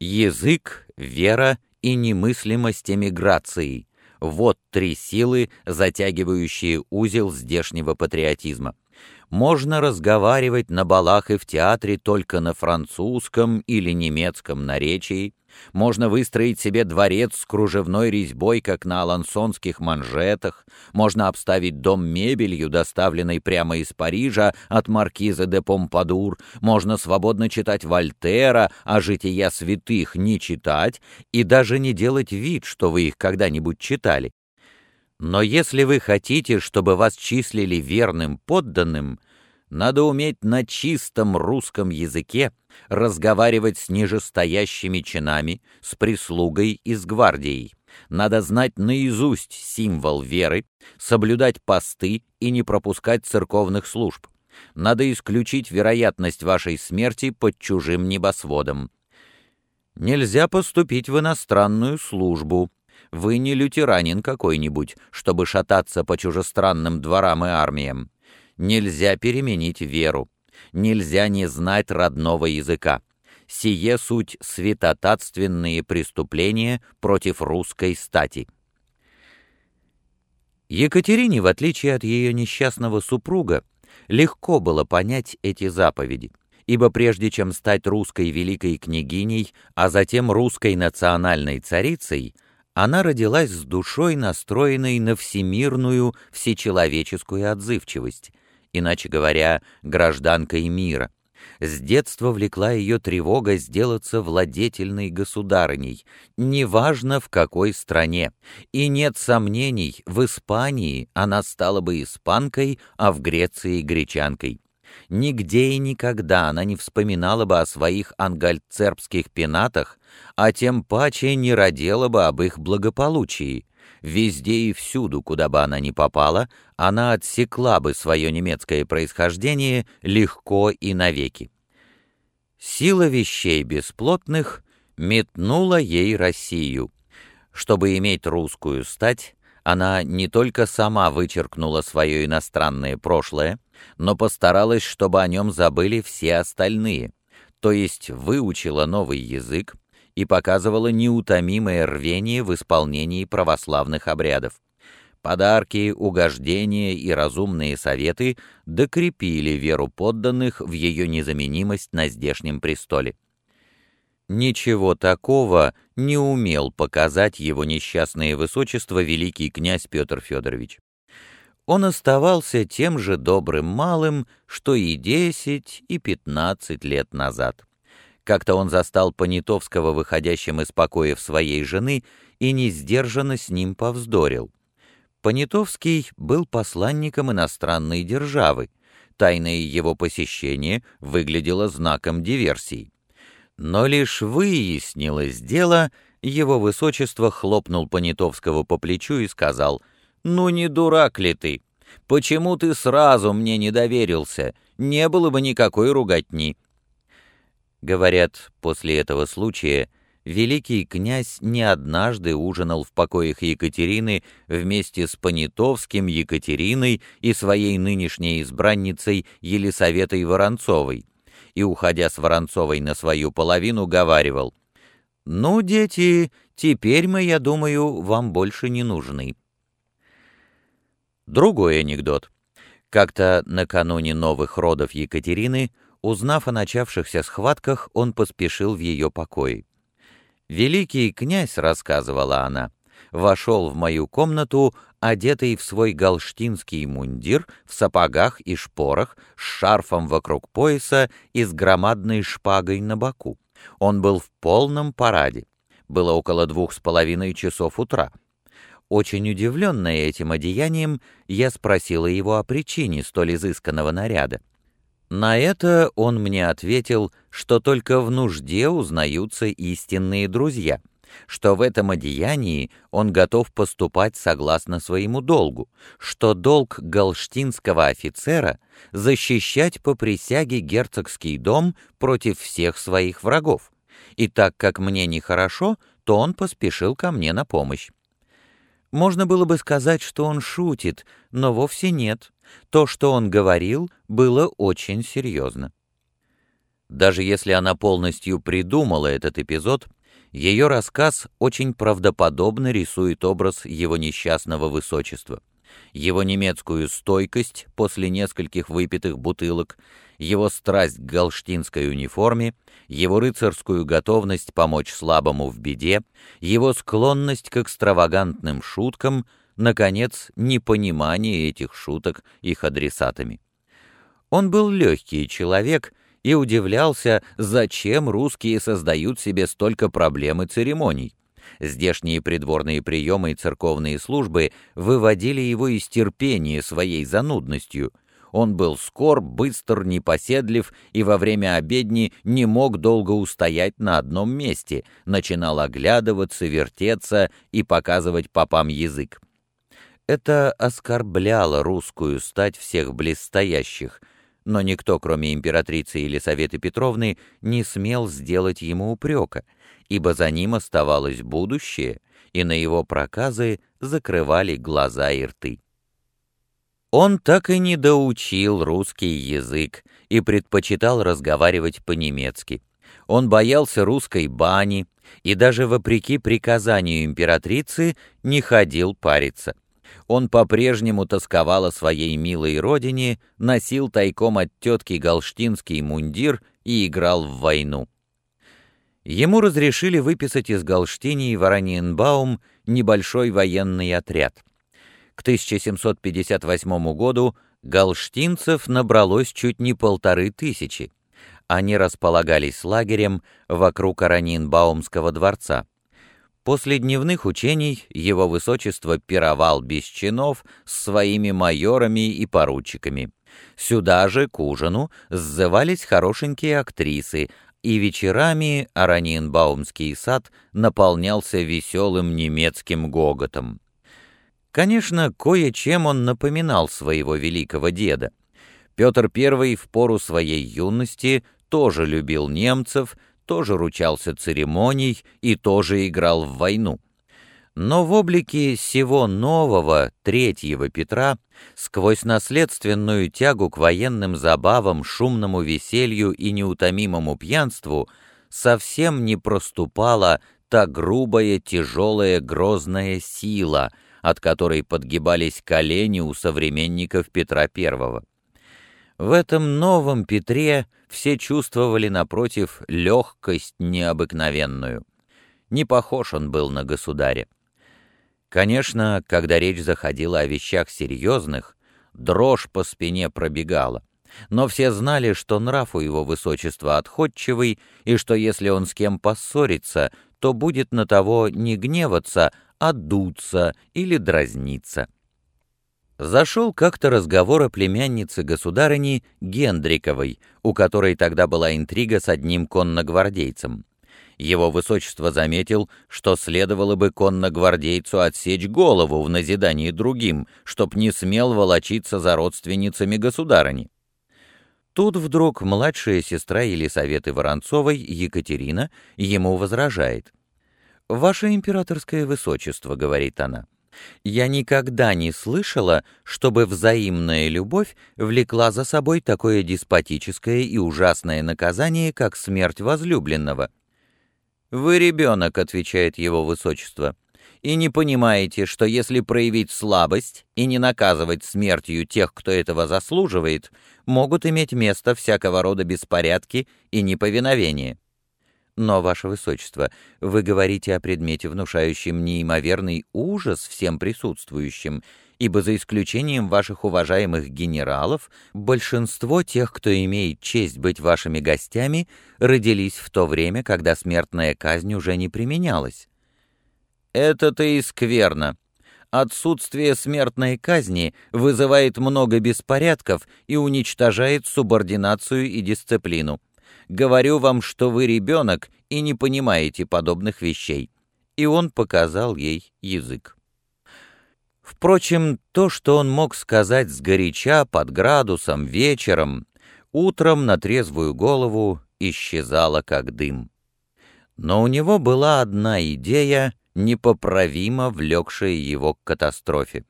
Язык, вера и немыслимость эмиграции — вот три силы, затягивающие узел здешнего патриотизма. Можно разговаривать на балах и в театре только на французском или немецком наречии, можно выстроить себе дворец с кружевной резьбой, как на алансонских манжетах, можно обставить дом мебелью, доставленной прямо из Парижа от маркиза де Помпадур, можно свободно читать Вольтера, а жития святых не читать и даже не делать вид, что вы их когда-нибудь читали. Но если вы хотите, чтобы вас числили верным подданным, надо уметь на чистом русском языке разговаривать с нижестоящими чинами, с прислугой и с гвардией. Надо знать наизусть символ веры, соблюдать посты и не пропускать церковных служб. Надо исключить вероятность вашей смерти под чужим небосводом. Нельзя поступить в иностранную службу. Вы не лютеранин какой-нибудь, чтобы шататься по чужестранным дворам и армиям. Нельзя переменить веру нельзя не знать родного языка. Сие суть святотатственные преступления против русской стати. Екатерине, в отличие от ее несчастного супруга, легко было понять эти заповеди, ибо прежде чем стать русской великой княгиней, а затем русской национальной царицей, она родилась с душой, настроенной на всемирную, всечеловеческую отзывчивость, иначе говоря, гражданкой мира. С детства влекла ее тревога сделаться владетельной государыней, неважно в какой стране, и нет сомнений, в Испании она стала бы испанкой, а в Греции — гречанкой. Нигде и никогда она не вспоминала бы о своих ангальцербских пенатах, а тем паче не родила бы об их благополучии. Везде и всюду, куда бы она ни попала, она отсекла бы свое немецкое происхождение легко и навеки. Сила вещей бесплотных метнула ей Россию. Чтобы иметь русскую стать, она не только сама вычеркнула свое иностранное прошлое, но постаралась, чтобы о нем забыли все остальные, то есть выучила новый язык, и показывала неутомимое рвение в исполнении православных обрядов. Подарки, угождения и разумные советы докрепили веру подданных в ее незаменимость на здешнем престоле. Ничего такого не умел показать его несчастное высочество великий князь Петр Федорович. Он оставался тем же добрым малым, что и десять, и пятнадцать лет назад. Как-то он застал Понятовского выходящим из покоев своей жены и несдержанно с ним повздорил. Понятовский был посланником иностранной державы. Тайное его посещение выглядело знаком диверсии. Но лишь выяснилось дело, его высочество хлопнул Понятовского по плечу и сказал, «Ну не дурак ли ты? Почему ты сразу мне не доверился? Не было бы никакой руготни». Говорят, после этого случая великий князь не однажды ужинал в покоях Екатерины вместе с Понятовским, Екатериной и своей нынешней избранницей Елисаветой Воронцовой, и, уходя с Воронцовой на свою половину, говаривал «Ну, дети, теперь мы, я думаю, вам больше не нужны». Другой анекдот. Как-то накануне новых родов Екатерины Узнав о начавшихся схватках, он поспешил в ее покой. «Великий князь», — рассказывала она, — «вошел в мою комнату, одетый в свой галштинский мундир, в сапогах и шпорах, с шарфом вокруг пояса и с громадной шпагой на боку. Он был в полном параде. Было около двух с половиной часов утра. Очень удивленная этим одеянием, я спросила его о причине столь изысканного наряда. На это он мне ответил, что только в нужде узнаются истинные друзья, что в этом одеянии он готов поступать согласно своему долгу, что долг галштинского офицера — защищать по присяге герцогский дом против всех своих врагов, и так как мне нехорошо, то он поспешил ко мне на помощь. Можно было бы сказать, что он шутит, но вовсе нет. То, что он говорил, было очень серьезно. Даже если она полностью придумала этот эпизод, ее рассказ очень правдоподобно рисует образ его несчастного высочества, его немецкую стойкость после нескольких выпитых бутылок, его страсть к галштинской униформе, его рыцарскую готовность помочь слабому в беде, его склонность к экстравагантным шуткам, наконец, непонимание этих шуток их адресатами. Он был легкий человек и удивлялся, зачем русские создают себе столько проблем и церемоний. Здешние придворные приемы и церковные службы выводили его из терпения своей занудностью — он был скор, быстр, непоседлив и во время обедни не мог долго устоять на одном месте, начинал оглядываться, вертеться и показывать попам язык. Это оскорбляло русскую стать всех близстоящих, но никто, кроме императрицы Елисаветы Петровны, не смел сделать ему упрека, ибо за ним оставалось будущее, и на его проказы закрывали глаза и рты. Он так и не доучил русский язык и предпочитал разговаривать по-немецки. Он боялся русской бани и даже вопреки приказанию императрицы не ходил париться. Он по-прежнему тосковал о своей милой родине, носил тайком от тетки галштинский мундир и играл в войну. Ему разрешили выписать из Галштинии в Ораниенбаум небольшой военный отряд — к 1758 году галштинцев набралось чуть не полторы тысячи. Они располагались лагерем вокруг Аранинбаумского дворца. После дневных учений его высочество пировал без чинов с своими майорами и поручиками. Сюда же, к ужину, сзывались хорошенькие актрисы, и вечерами Аранинбаумский сад наполнялся веселым немецким гоготом. Конечно, кое-чем он напоминал своего великого деда. Петр I в пору своей юности тоже любил немцев, тоже ручался церемоний и тоже играл в войну. Но в облике всего нового, третьего Петра, сквозь наследственную тягу к военным забавам, шумному веселью и неутомимому пьянству, совсем не проступала та грубая, тяжелая, грозная сила — от которой подгибались колени у современников Петра I. В этом новом Петре все чувствовали, напротив, легкость необыкновенную. Не похож он был на государя. Конечно, когда речь заходила о вещах серьезных, дрожь по спине пробегала. Но все знали, что нрав у его высочества отходчивый, и что если он с кем поссорится, то будет на того не гневаться, одуться или дразниться. Зашел как-то разговор о племяннице государыни Гендриковой, у которой тогда была интрига с одним конногвардейцем. Его высочество заметил, что следовало бы конногвардейцу отсечь голову в назидании другим, чтоб не смел волочиться за родственницами государыни. Тут вдруг младшая сестра Елисаветы Воронцовой, Екатерина, ему возражает — «Ваше императорское высочество», — говорит она, — «я никогда не слышала, чтобы взаимная любовь влекла за собой такое деспотическое и ужасное наказание, как смерть возлюбленного». «Вы ребенок», — отвечает его высочество, — «и не понимаете, что если проявить слабость и не наказывать смертью тех, кто этого заслуживает, могут иметь место всякого рода беспорядки и неповиновение». Но, Ваше Высочество, вы говорите о предмете, внушающем неимоверный ужас всем присутствующим, ибо за исключением ваших уважаемых генералов, большинство тех, кто имеет честь быть вашими гостями, родились в то время, когда смертная казнь уже не применялась. Это-то и скверно. Отсутствие смертной казни вызывает много беспорядков и уничтожает субординацию и дисциплину. Говорю вам, что вы ребенок и не понимаете подобных вещей». И он показал ей язык. Впрочем, то, что он мог сказать сгоряча, под градусом, вечером, утром на трезвую голову исчезало как дым. Но у него была одна идея, непоправимо влекшая его к катастрофе.